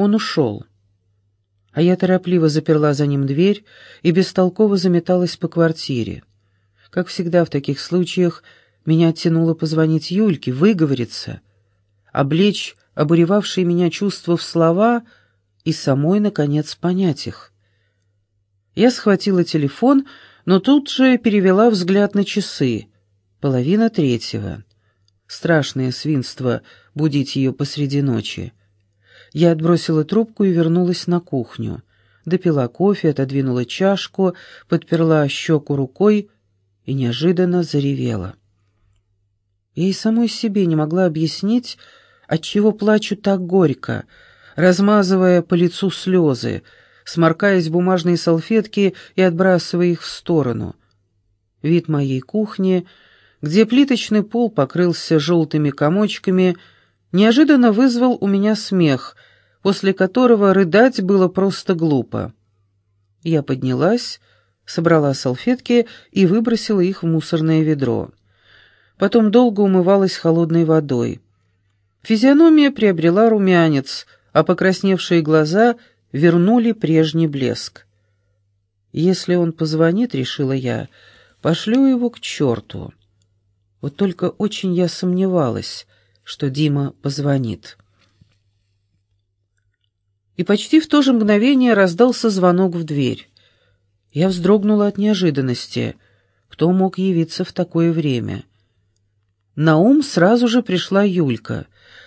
Он ушел. А я торопливо заперла за ним дверь и бестолково заметалась по квартире. Как всегда в таких случаях, меня тянуло позвонить Юльке, выговориться, облечь обуревавшие меня чувства в слова и самой, наконец, понять их. Я схватила телефон, но тут же перевела взгляд на часы. Половина третьего. Страшное свинство будить ее посреди ночи. Я отбросила трубку и вернулась на кухню. Допила кофе, отодвинула чашку, подперла щеку рукой и неожиданно заревела. Я и самой себе не могла объяснить, отчего плачу так горько, размазывая по лицу слезы, сморкаясь в бумажные салфетки и отбрасывая их в сторону. Вид моей кухни, где плиточный пол покрылся желтыми комочками, неожиданно вызвал у меня смех, после которого рыдать было просто глупо. Я поднялась, собрала салфетки и выбросила их в мусорное ведро. Потом долго умывалась холодной водой. Физиономия приобрела румянец, а покрасневшие глаза вернули прежний блеск. «Если он позвонит, — решила я, — пошлю его к черту». Вот только очень я сомневалась, что Дима позвонит. И почти в то же мгновение раздался звонок в дверь. Я вздрогнула от неожиданности. Кто мог явиться в такое время? На ум сразу же пришла Юлька,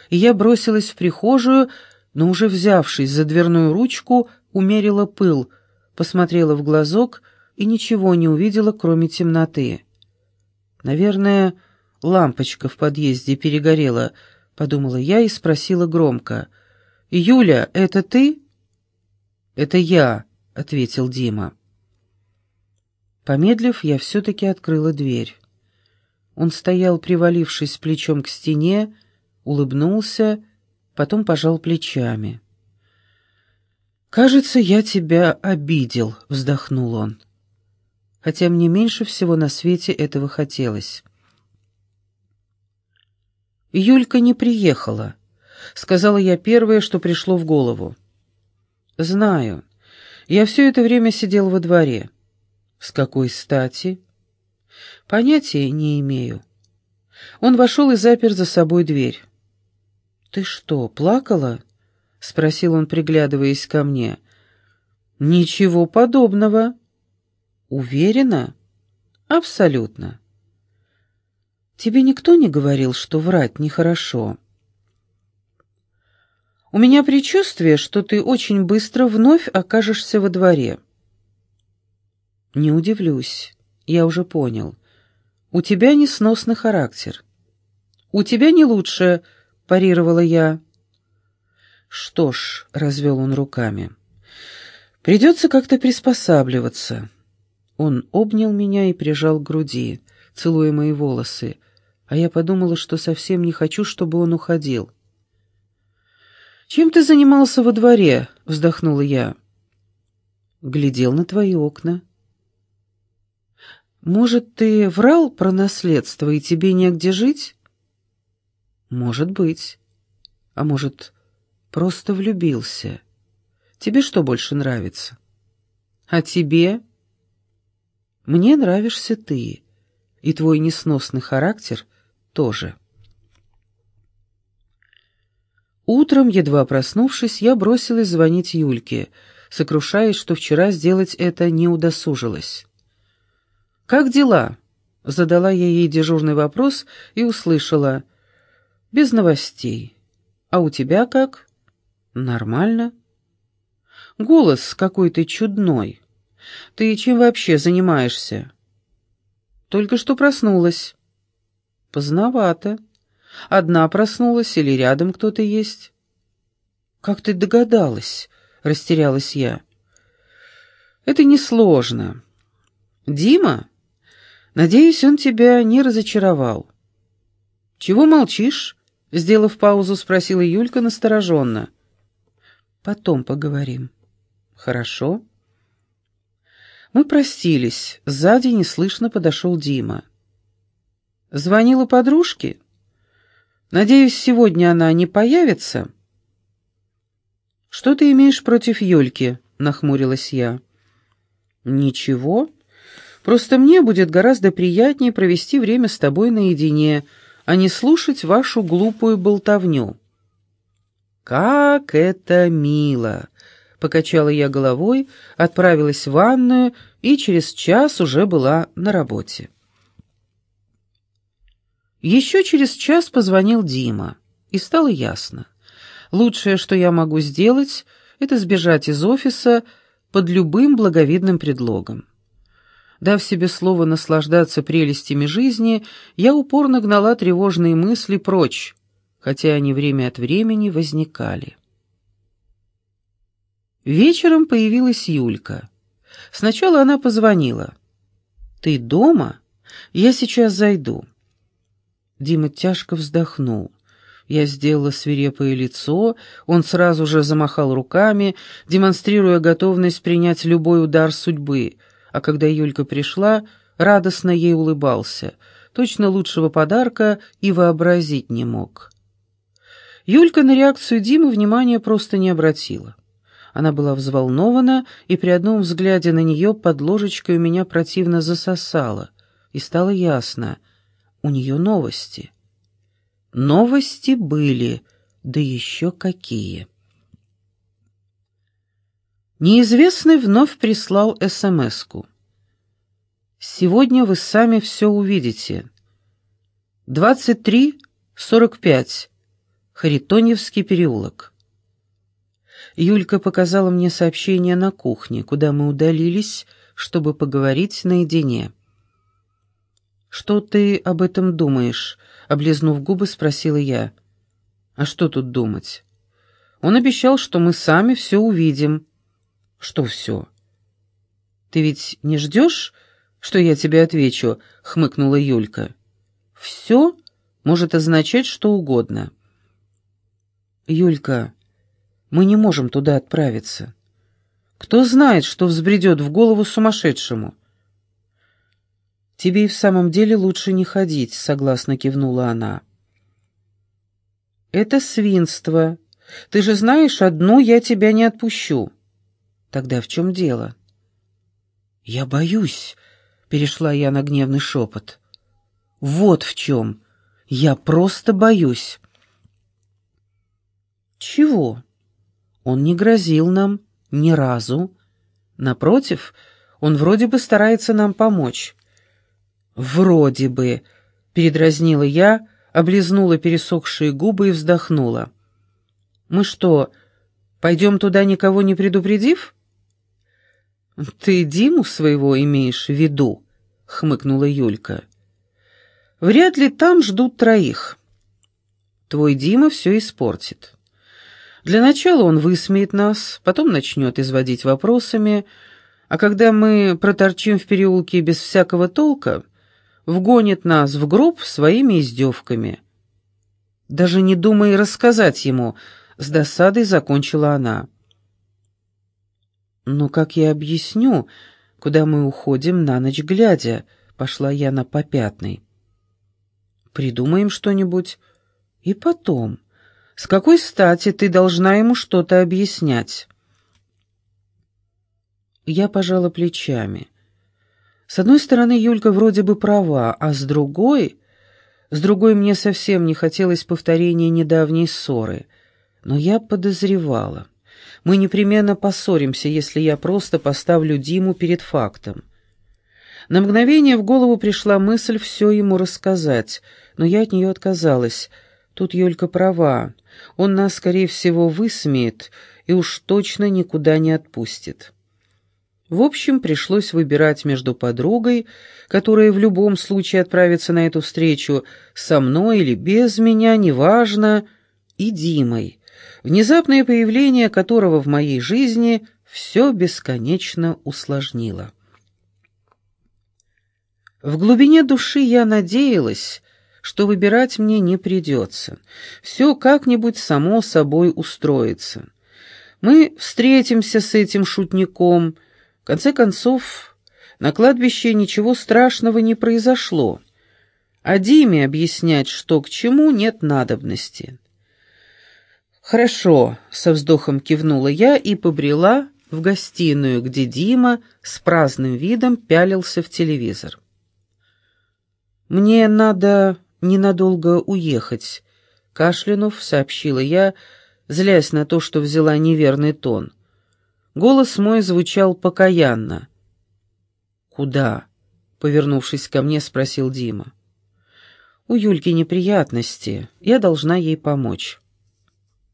и я бросилась в прихожую, но уже взявшись за дверную ручку, умерила пыл, посмотрела в глазок и ничего не увидела, кроме темноты. «Наверное, лампочка в подъезде перегорела», — подумала я и спросила громко. «Юля, это ты?» «Это я», — ответил Дима. Помедлив, я все-таки открыла дверь. Он стоял, привалившись плечом к стене, улыбнулся потом пожал плечами. «Кажется, я тебя обидел», — вздохнул он. Хотя мне меньше всего на свете этого хотелось. Юлька не приехала, — сказала я первое, что пришло в голову. «Знаю. Я все это время сидел во дворе. С какой стати?» «Понятия не имею». Он вошел и запер за собой дверь. «Ты что, плакала?» — спросил он, приглядываясь ко мне. «Ничего подобного». «Уверена?» «Абсолютно». «Тебе никто не говорил, что врать нехорошо?» «У меня предчувствие, что ты очень быстро вновь окажешься во дворе». «Не удивлюсь, я уже понял. У тебя несносный характер. У тебя не лучше — парировала я. «Что ж», — развел он руками, — «придется как-то приспосабливаться». Он обнял меня и прижал к груди, целуя мои волосы, а я подумала, что совсем не хочу, чтобы он уходил. «Чем ты занимался во дворе?» — вздохнула я. «Глядел на твои окна». «Может, ты врал про наследство, и тебе негде жить?» «Может быть. А может, просто влюбился. Тебе что больше нравится?» «А тебе?» «Мне нравишься ты, и твой несносный характер тоже». Утром, едва проснувшись, я бросилась звонить Юльке, сокрушаясь, что вчера сделать это не удосужилась. «Как дела?» — задала я ей дежурный вопрос и услышала — без новостей. А у тебя как? Нормально. Голос какой-то чудной. Ты чем вообще занимаешься? Только что проснулась. Поздновато. Одна проснулась или рядом кто-то есть? Как ты догадалась? Растерялась я. Это несложно. Дима? Надеюсь, он тебя не разочаровал. Чего молчишь? Сделав паузу, спросила Юлька настороженно. «Потом поговорим». «Хорошо». Мы простились. Сзади неслышно подошел Дима. «Звонила подружке? Надеюсь, сегодня она не появится?» «Что ты имеешь против Юльки?» — нахмурилась я. «Ничего. Просто мне будет гораздо приятнее провести время с тобой наедине, а не слушать вашу глупую болтовню». «Как это мило!» — покачала я головой, отправилась в ванную и через час уже была на работе. Еще через час позвонил Дима, и стало ясно. Лучшее, что я могу сделать, это сбежать из офиса под любым благовидным предлогом. Дав себе слово наслаждаться прелестями жизни, я упорно гнала тревожные мысли прочь, хотя они время от времени возникали. Вечером появилась Юлька. Сначала она позвонила. «Ты дома? Я сейчас зайду». Дима тяжко вздохнул. Я сделала свирепое лицо, он сразу же замахал руками, демонстрируя готовность принять любой удар судьбы, а когда Юлька пришла, радостно ей улыбался. Точно лучшего подарка и вообразить не мог. Юлька на реакцию Димы внимания просто не обратила. Она была взволнована, и при одном взгляде на нее под ложечкой у меня противно засосала, и стало ясно — у нее новости. Новости были, да еще какие. Неизвестный вновь прислал СМС-ку. «Сегодня вы сами все увидите. 23.45. Харитоньевский переулок». Юлька показала мне сообщение на кухне, куда мы удалились, чтобы поговорить наедине. «Что ты об этом думаешь?» — облизнув губы, спросила я. «А что тут думать?» «Он обещал, что мы сами все увидим». «Что все?» «Ты ведь не ждешь, что я тебе отвечу?» — хмыкнула Юлька. «Все может означать что угодно». «Юлька, мы не можем туда отправиться. Кто знает, что взбредет в голову сумасшедшему?» «Тебе и в самом деле лучше не ходить», — согласно кивнула она. «Это свинство. Ты же знаешь, одну я тебя не отпущу». «Тогда в чем дело?» «Я боюсь», — перешла я на гневный шепот. «Вот в чем. Я просто боюсь». «Чего?» Он не грозил нам ни разу. Напротив, он вроде бы старается нам помочь. «Вроде бы», — передразнила я, облизнула пересохшие губы и вздохнула. «Мы что, пойдем туда, никого не предупредив?» «Ты Диму своего имеешь в виду?» — хмыкнула Юлька. «Вряд ли там ждут троих. Твой Дима все испортит. Для начала он высмеет нас, потом начнет изводить вопросами, а когда мы проторчим в переулке без всякого толка, вгонит нас в гроб своими издевками. Даже не думай рассказать ему, с досадой закончила она. «Ну, как я объясню, куда мы уходим на ночь глядя?» — пошла я на попятный. «Придумаем что-нибудь. И потом, с какой стати ты должна ему что-то объяснять?» Я пожала плечами. С одной стороны, Юлька вроде бы права, а с другой... С другой мне совсем не хотелось повторения недавней ссоры. Но я подозревала. Мы непременно поссоримся, если я просто поставлю Диму перед фактом. На мгновение в голову пришла мысль все ему рассказать, но я от нее отказалась. Тут Юлька права. Он нас, скорее всего, высмеет и уж точно никуда не отпустит. В общем, пришлось выбирать между подругой, которая в любом случае отправится на эту встречу, со мной или без меня, неважно, и Димой, внезапное появление которого в моей жизни все бесконечно усложнило. В глубине души я надеялась, что выбирать мне не придется. Все как-нибудь само собой устроится. Мы встретимся с этим шутником — в конце концов, на кладбище ничего страшного не произошло, а Диме объяснять, что к чему, нет надобности. «Хорошо», — со вздохом кивнула я и побрела в гостиную, где Дима с праздным видом пялился в телевизор. «Мне надо ненадолго уехать», — кашлянув, сообщила я, злясь на то, что взяла неверный тон. Голос мой звучал покаянно. «Куда?» — повернувшись ко мне, спросил Дима. «У Юльки неприятности. Я должна ей помочь».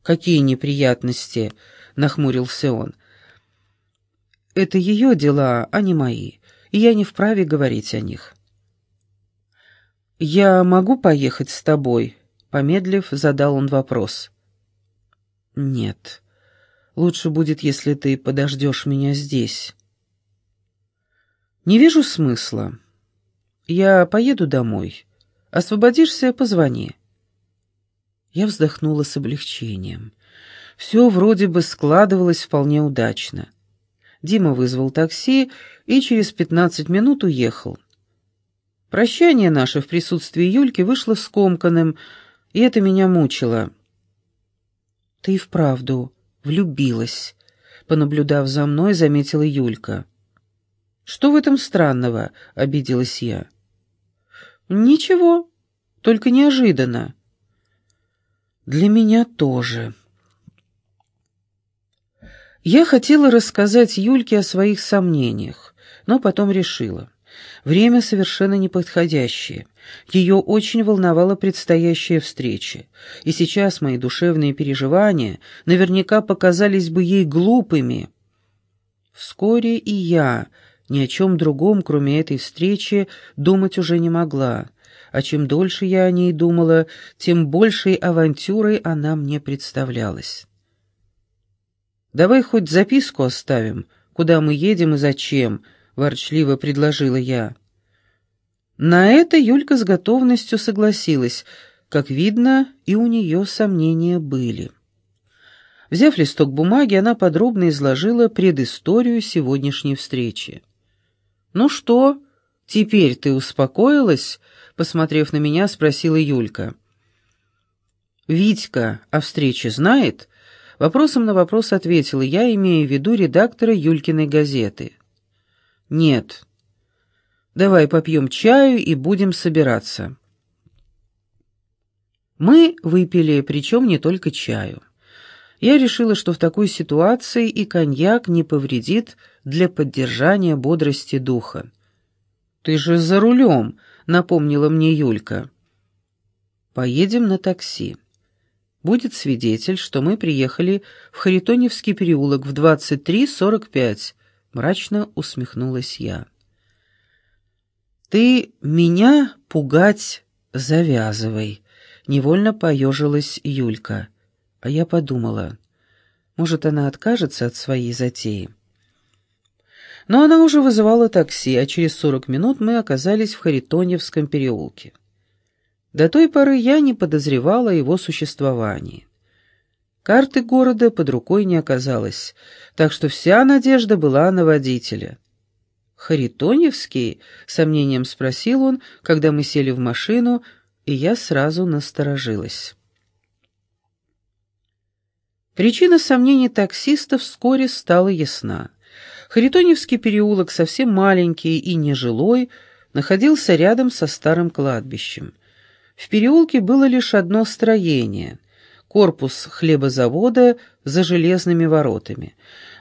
«Какие неприятности?» — нахмурился он. «Это ее дела, а не мои, и я не вправе говорить о них». «Я могу поехать с тобой?» — помедлив, задал он вопрос. «Нет. Лучше будет, если ты подождешь меня здесь». «Не вижу смысла. Я поеду домой. Освободишься — позвони». Я вздохнула с облегчением. Все вроде бы складывалось вполне удачно. Дима вызвал такси и через пятнадцать минут уехал. Прощание наше в присутствии Юльки вышло скомканным, и это меня мучило. «Ты и вправду влюбилась», — понаблюдав за мной, заметила Юлька. «Что в этом странного?» — обиделась я. «Ничего, только неожиданно». Для меня тоже. Я хотела рассказать Юльке о своих сомнениях, но потом решила. Время совершенно неподходящее. Ее очень волновала предстоящая встреча, и сейчас мои душевные переживания наверняка показались бы ей глупыми. Вскоре и я ни о чем другом, кроме этой встречи, думать уже не могла а чем дольше я о ней думала, тем большей авантюрой она мне представлялась. «Давай хоть записку оставим, куда мы едем и зачем», — ворчливо предложила я. На это Юлька с готовностью согласилась. Как видно, и у нее сомнения были. Взяв листок бумаги, она подробно изложила предысторию сегодняшней встречи. «Ну что, теперь ты успокоилась?» посмотрев на меня, спросила Юлька. «Витька о встрече знает?» Вопросом на вопрос ответила я, имея в виду редактора Юлькиной газеты. «Нет. Давай попьем чаю и будем собираться». Мы выпили, причем не только чаю. Я решила, что в такой ситуации и коньяк не повредит для поддержания бодрости духа. «Ты же за рулем», напомнила мне Юлька. «Поедем на такси. Будет свидетель, что мы приехали в Харитоневский переулок в 23.45», — мрачно усмехнулась я. «Ты меня пугать завязывай», — невольно поежилась Юлька. А я подумала, может, она откажется от своей затеи. Но она уже вызывала такси, а через сорок минут мы оказались в Харитоневском переулке. До той поры я не подозревала о его существовании. Карты города под рукой не оказалось, так что вся надежда была на водителя. «Харитоневский?» — сомнением спросил он, когда мы сели в машину, и я сразу насторожилась. Причина сомнений таксиста вскоре стала ясна. Харитоневский переулок, совсем маленький и нежилой, находился рядом со старым кладбищем. В переулке было лишь одно строение — корпус хлебозавода за железными воротами.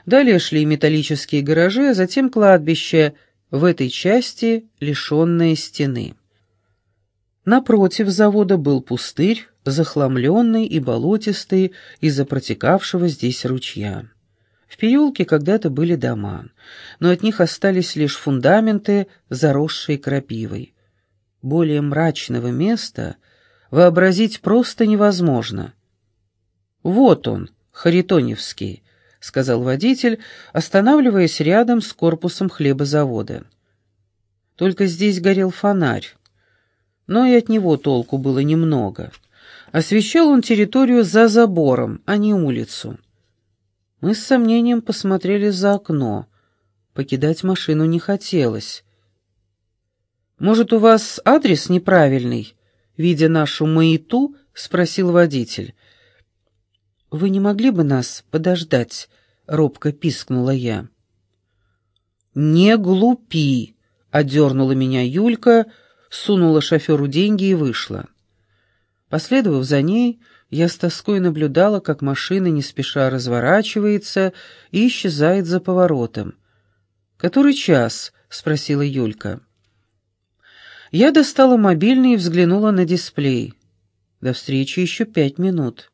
Далее шли металлические гаражи, а затем кладбище, в этой части лишенное стены. Напротив завода был пустырь, захламленный и болотистый из-за протекавшего здесь ручья. В переулке когда-то были дома, но от них остались лишь фундаменты, заросшие крапивой. Более мрачного места вообразить просто невозможно. «Вот он, Харитоневский», — сказал водитель, останавливаясь рядом с корпусом хлебозавода. Только здесь горел фонарь, но и от него толку было немного. Освещал он территорию за забором, а не улицу. Мы с сомнением посмотрели за окно. Покидать машину не хотелось. «Может, у вас адрес неправильный?» Видя нашу маяту, спросил водитель. «Вы не могли бы нас подождать?» — робко пискнула я. «Не глупи!» — одернула меня Юлька, сунула шоферу деньги и вышла. Последовав за ней, я с тоской наблюдала, как машина не спеша разворачивается и исчезает за поворотом. «Который час?» — спросила Юлька. Я достала мобильный и взглянула на дисплей. До встречи еще пять минут.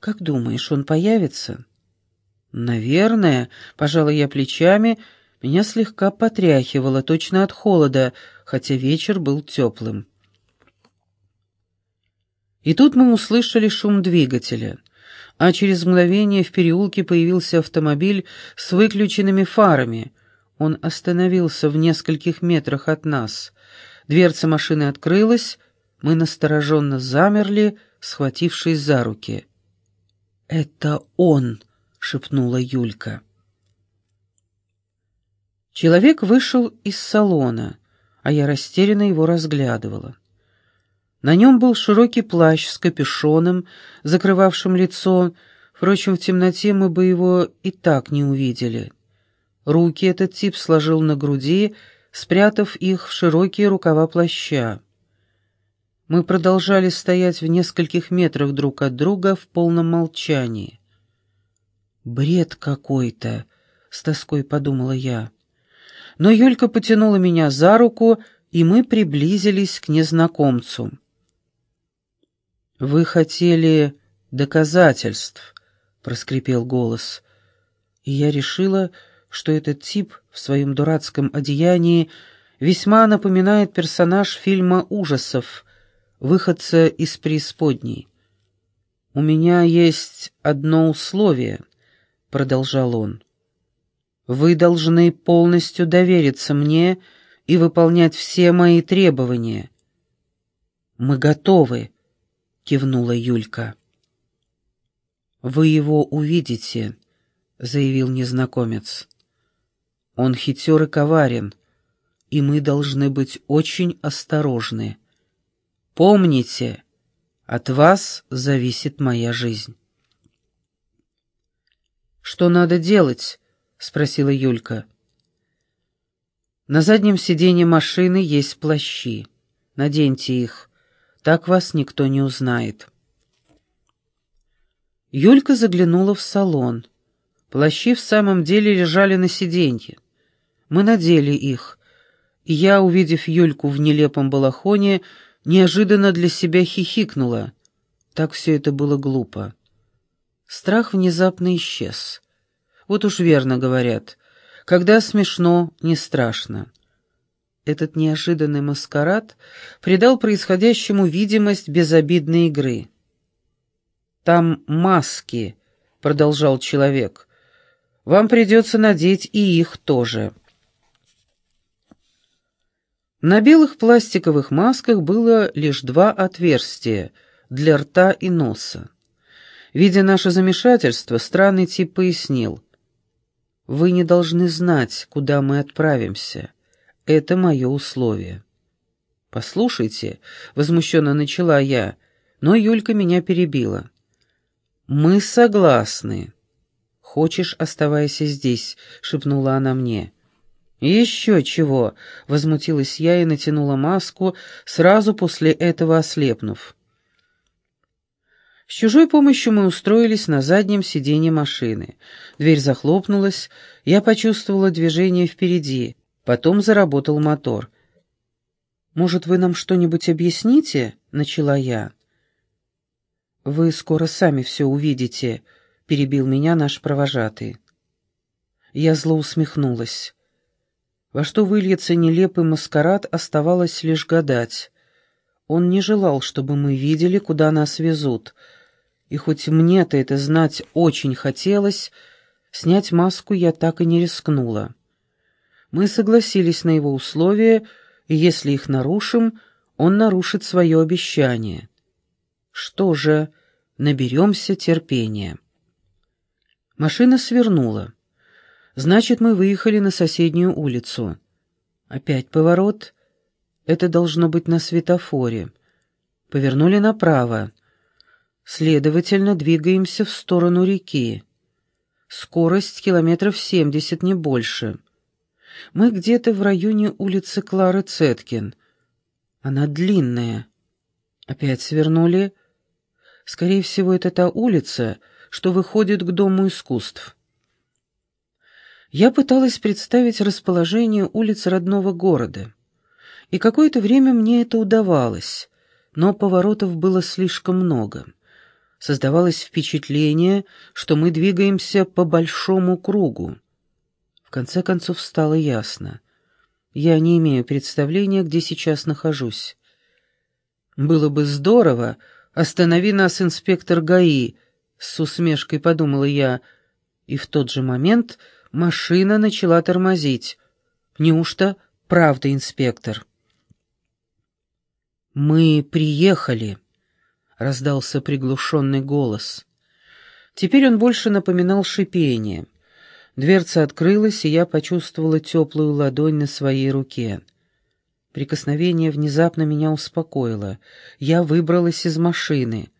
«Как думаешь, он появится?» «Наверное», — пожала я плечами, меня слегка потряхивало, точно от холода, хотя вечер был теплым. И тут мы услышали шум двигателя, а через мгновение в переулке появился автомобиль с выключенными фарами. Он остановился в нескольких метрах от нас. Дверца машины открылась, мы настороженно замерли, схватившись за руки. «Это он!» — шепнула Юлька. Человек вышел из салона, а я растерянно его разглядывала. На нем был широкий плащ с капюшоном, закрывавшим лицо, впрочем, в темноте мы бы его и так не увидели. Руки этот тип сложил на груди, спрятав их в широкие рукава плаща. Мы продолжали стоять в нескольких метрах друг от друга в полном молчании. «Бред какой-то», — с тоской подумала я. Но Юлька потянула меня за руку, и мы приблизились к незнакомцу. «Вы хотели доказательств», — проскрипел голос. И я решила, что этот тип в своем дурацком одеянии весьма напоминает персонаж фильма ужасов, выходца из преисподней. «У меня есть одно условие», — продолжал он. «Вы должны полностью довериться мне и выполнять все мои требования». «Мы готовы», — кивнула Юлька. «Вы его увидите», — заявил незнакомец. «Он хитер и коварен, и мы должны быть очень осторожны. Помните, от вас зависит моя жизнь». «Что надо делать?» — спросила Юлька. «На заднем сиденье машины есть плащи. Наденьте их. Так вас никто не узнает. Юлька заглянула в салон. Плащи в самом деле лежали на сиденье. Мы надели их, и я, увидев Юльку в нелепом балахоне, неожиданно для себя хихикнула. Так все это было глупо. Страх внезапно исчез. Вот уж верно говорят, когда смешно, не страшно. Этот неожиданный маскарад придал происходящему видимость безобидной игры. «Там маски», — продолжал человек. «Вам придется надеть и их тоже». На белых пластиковых масках было лишь два отверстия для рта и носа. Видя наше замешательство, странный тип пояснил. «Вы не должны знать, куда мы отправимся. Это мое условие». «Послушайте», — возмущенно начала я, но Юлька меня перебила. «Мы согласны». «Хочешь, оставайся здесь», — шепнула она мне. «Еще чего!» — возмутилась я и натянула маску, сразу после этого ослепнув. С чужой помощью мы устроились на заднем сиденье машины. Дверь захлопнулась, я почувствовала движение впереди. Потом заработал мотор. «Может, вы нам что-нибудь объясните?» — начала я. «Вы скоро сами все увидите», — перебил меня наш провожатый. Я зло усмехнулась. Во что выльется нелепый маскарад, оставалось лишь гадать. Он не желал, чтобы мы видели, куда нас везут. И хоть мне-то это знать очень хотелось, снять маску я так и не рискнула. Мы согласились на его условия, и если их нарушим, он нарушит свое обещание. Что же, наберемся терпения. Машина свернула. Значит, мы выехали на соседнюю улицу. Опять поворот. Это должно быть на светофоре. Повернули направо. Следовательно, двигаемся в сторону реки. Скорость километров семьдесят, не больше. Мы где-то в районе улицы Клары Цеткин. Она длинная. Опять свернули. Скорее всего, это та улица, что выходит к Дому искусств. Я пыталась представить расположение улиц родного города. И какое-то время мне это удавалось, но поворотов было слишком много создавалось впечатление, что мы двигаемся по большому кругу. В конце концов стало ясно. Я не имею представления, где сейчас нахожусь. «Было бы здорово, останови нас, инспектор ГАИ», — с усмешкой подумала я, и в тот же момент машина начала тормозить. «Неужто правда, инспектор?» «Мы приехали», раздался приглушенный голос. Теперь он больше напоминал шипение. Дверца открылась, и я почувствовала теплую ладонь на своей руке. Прикосновение внезапно меня успокоило. Я выбралась из машины.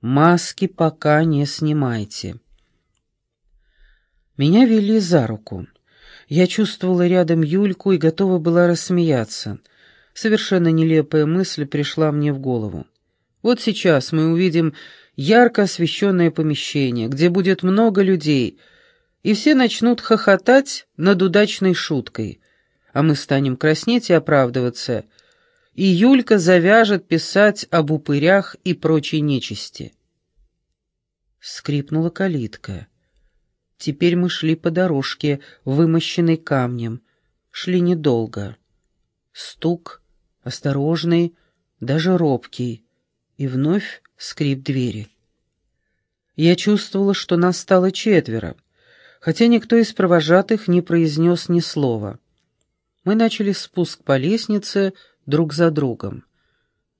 «Маски пока не снимайте». Меня вели за руку. Я чувствовала рядом Юльку и готова была рассмеяться. Совершенно нелепая мысль пришла мне в голову. Вот сейчас мы увидим ярко освещенное помещение, где будет много людей, и все начнут хохотать над удачной шуткой, а мы станем краснеть и оправдываться, и Юлька завяжет писать об упырях и прочей нечисти. Скрипнула калитка. Теперь мы шли по дорожке, вымощенной камнем. Шли недолго. Стук, осторожный, даже робкий и вновь скрип двери. Я чувствовала, что нас стало четверо, хотя никто из провожатых не произнес ни слова. Мы начали спуск по лестнице друг за другом.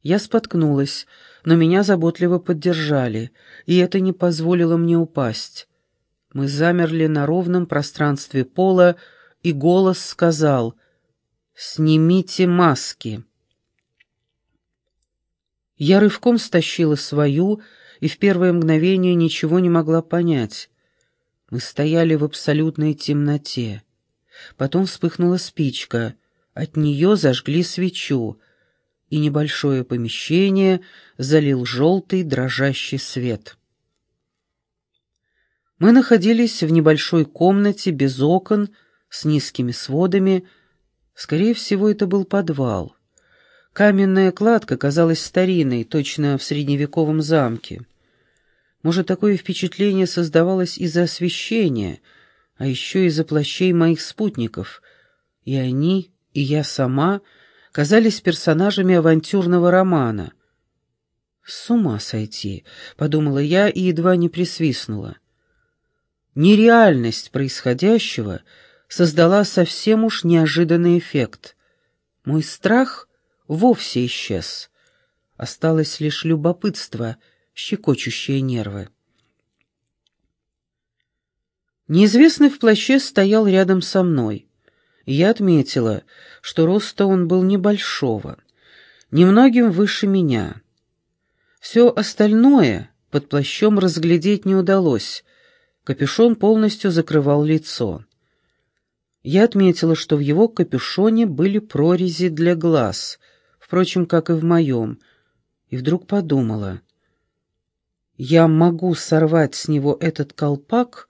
Я споткнулась, но меня заботливо поддержали, и это не позволило мне упасть. Мы замерли на ровном пространстве пола, и голос сказал «Снимите маски». Я рывком стащила свою и в первое мгновение ничего не могла понять. Мы стояли в абсолютной темноте. Потом вспыхнула спичка, от нее зажгли свечу, и небольшое помещение залил желтый дрожащий свет. Мы находились в небольшой комнате без окон, с низкими сводами. Скорее всего, это был подвал. Каменная кладка казалась старинной, точно в средневековом замке. Может, такое впечатление создавалось из-за освещения, а еще из-за плащей моих спутников. И они, и я сама казались персонажами авантюрного романа. «С ума сойти», — подумала я и едва не присвистнула. Нереальность происходящего создала совсем уж неожиданный эффект. Мой страх — вовсе исчез. Осталось лишь любопытство, щекочущее нервы. Неизвестный в плаще стоял рядом со мной. Я отметила, что роста он был небольшого, немногим выше меня. Все остальное под плащом разглядеть не удалось, капюшон полностью закрывал лицо. Я отметила, что в его капюшоне были прорези для глаз, впрочем, как и в моем, и вдруг подумала, я могу сорвать с него этот колпак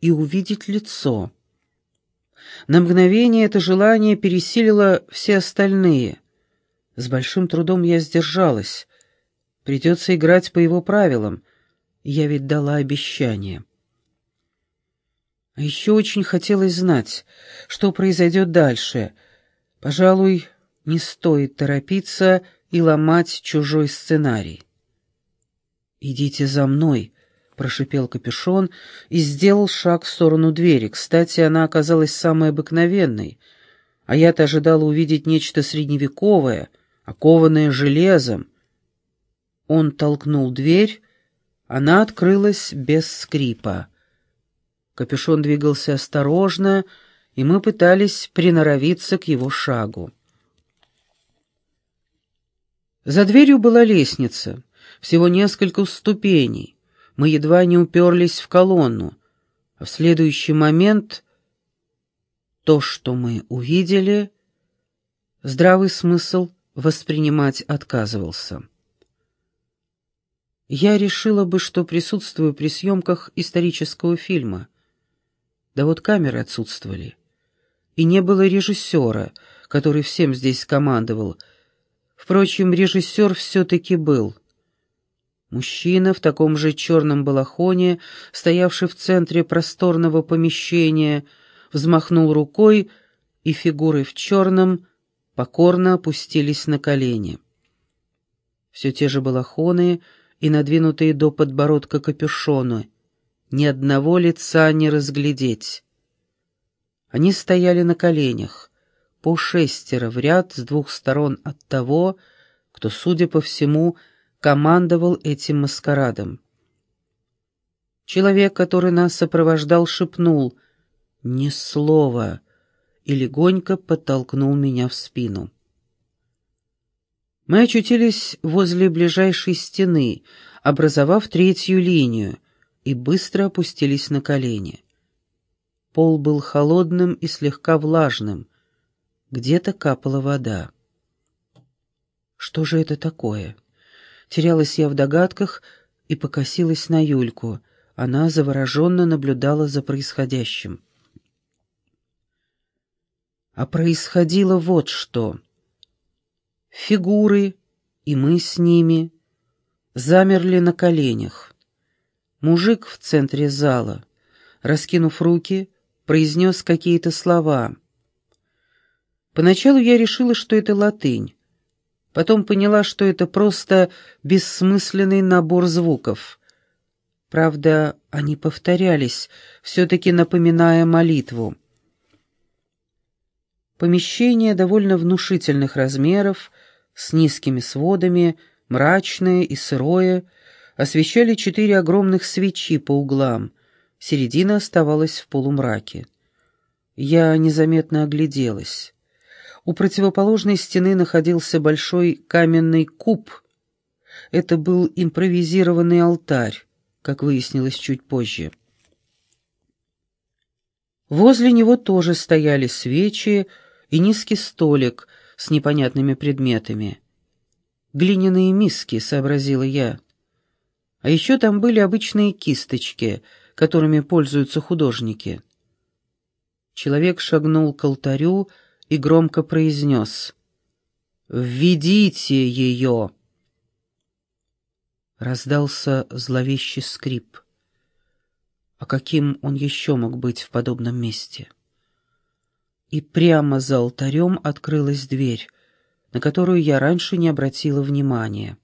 и увидеть лицо. На мгновение это желание пересилило все остальные. С большим трудом я сдержалась. Придется играть по его правилам. Я ведь дала обещание. А еще очень хотелось знать, что произойдет дальше. Пожалуй, не стоит торопиться и ломать чужой сценарий. «Идите за мной», — прошипел капюшон и сделал шаг в сторону двери. Кстати, она оказалась самой обыкновенной, а я-то ожидала увидеть нечто средневековое, окованное железом. Он толкнул дверь, она открылась без скрипа. Капюшон двигался осторожно, и мы пытались приноровиться к его шагу. За дверью была лестница. Всего несколько ступеней. Мы едва не уперлись в колонну. А в следующий момент то, что мы увидели, здравый смысл воспринимать отказывался. Я решила бы, что присутствую при съемках исторического фильма. Да вот камеры отсутствовали. И не было режиссера, который всем здесь командовал. Впрочем, режиссер все-таки был. Мужчина в таком же черном балахоне, стоявший в центре просторного помещения, взмахнул рукой, и фигуры в черном покорно опустились на колени. Все те же балахоны — и надвинутые до подбородка капюшоны. Ни одного лица не разглядеть. Они стояли на коленях, по шестеро в ряд с двух сторон от того, кто, судя по всему, командовал этим маскарадом. Человек, который нас сопровождал, шепнул «Ни слова» и легонько подтолкнул меня в спину. Мы очутились возле ближайшей стены, образовав третью линию, и быстро опустились на колени. Пол был холодным и слегка влажным, где-то капала вода. Что же это такое? Терялась я в догадках и покосилась на Юльку. Она завороженно наблюдала за происходящим. А происходило вот что. Фигуры, и мы с ними, замерли на коленях. Мужик в центре зала, раскинув руки, произнес какие-то слова. Поначалу я решила, что это латынь. Потом поняла, что это просто бессмысленный набор звуков. Правда, они повторялись, все-таки напоминая молитву. Помещение довольно внушительных размеров, с низкими сводами, мрачное и сырое, освещали четыре огромных свечи по углам, середина оставалась в полумраке. Я незаметно огляделась. У противоположной стены находился большой каменный куб. Это был импровизированный алтарь, как выяснилось чуть позже. Возле него тоже стояли свечи, и низкий столик с непонятными предметами. «Глиняные миски», — сообразила я. А еще там были обычные кисточки, которыми пользуются художники. Человек шагнул к алтарю и громко произнес «Введите ее!» Раздался зловещий скрип. А каким он еще мог быть в подобном месте? и прямо за алтарем открылась дверь, на которую я раньше не обратила внимания.